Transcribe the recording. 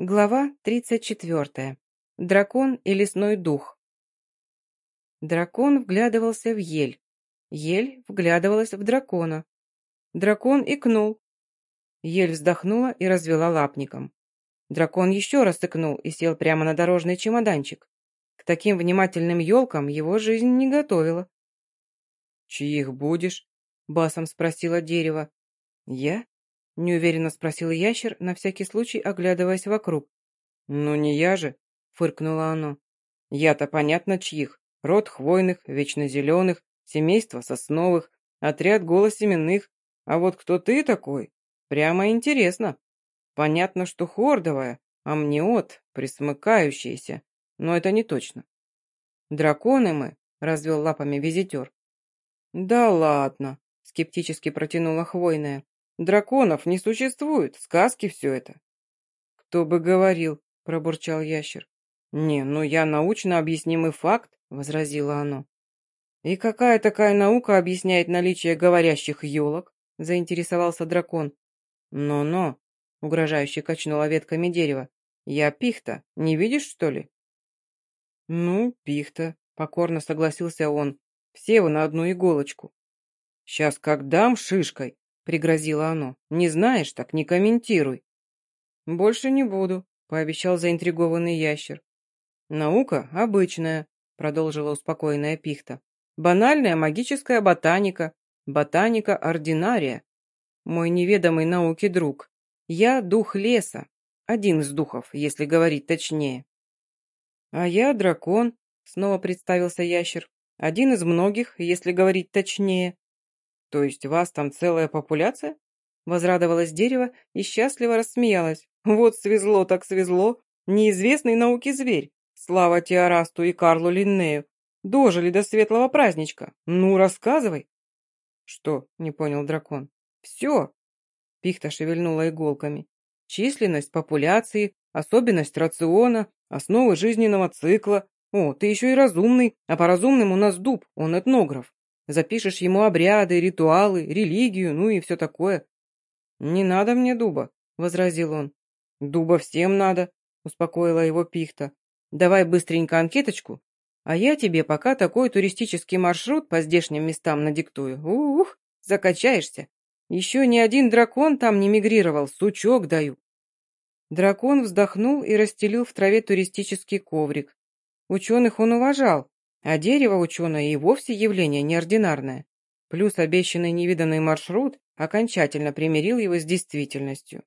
Глава 34. Дракон и лесной дух. Дракон вглядывался в ель. Ель вглядывалась в дракона. Дракон икнул. Ель вздохнула и развела лапником. Дракон еще раз икнул и сел прямо на дорожный чемоданчик. К таким внимательным елкам его жизнь не готовила. «Чьих будешь?» — басом спросила дерево. «Я?» Неуверенно спросил ящер, на всякий случай оглядываясь вокруг. «Ну не я же», — фыркнуло оно. «Я-то понятно чьих. Род хвойных, вечно зеленых, семейство сосновых, отряд голосеменных. А вот кто ты такой? Прямо интересно. Понятно, что хордовая, а мне от, присмыкающаяся. Но это не точно. Драконы мы, развел лапами визитер. Да ладно, скептически протянула хвойная. Драконов не существует, сказки все это. Кто бы говорил, пробурчал ящер. Не, ну я научно объяснимый факт, возразила оно. И какая такая наука объясняет наличие говорящих елок? Заинтересовался дракон. Но-но, угрожающе качнула ветками дерева. Я пихта, не видишь, что ли? Ну, пихта, покорно согласился он. Все вы на одну иголочку. Сейчас как дам шишкой, пригрозило оно. «Не знаешь, так не комментируй». «Больше не буду», — пообещал заинтригованный ящер. «Наука обычная», — продолжила успокоенная пихта. «Банальная магическая ботаника, ботаника ординария. Мой неведомый науки друг. Я дух леса, один из духов, если говорить точнее». «А я дракон», — снова представился ящер. «Один из многих, если говорить точнее». «То есть вас там целая популяция?» Возрадовалось дерево и счастливо рассмеялась. «Вот свезло так свезло! Неизвестный науки зверь! Слава Теорасту и Карлу Линнею! Дожили до светлого праздничка! Ну, рассказывай!» «Что?» — не понял дракон. «Все!» — пихта шевельнула иголками. «Численность популяции, особенность рациона, основы жизненного цикла. О, ты еще и разумный, а по разумным у нас дуб, он этнограф. Запишешь ему обряды, ритуалы, религию, ну и все такое». «Не надо мне дуба», — возразил он. «Дуба всем надо», — успокоила его пихта. «Давай быстренько анкеточку, а я тебе пока такой туристический маршрут по здешним местам надиктую. Ух, закачаешься. Еще ни один дракон там не мигрировал, сучок даю». Дракон вздохнул и расстелил в траве туристический коврик. Ученых он уважал, а дерево ученое и вовсе явление неординарное. Плюс обещанный невиданный маршрут окончательно примирил его с действительностью.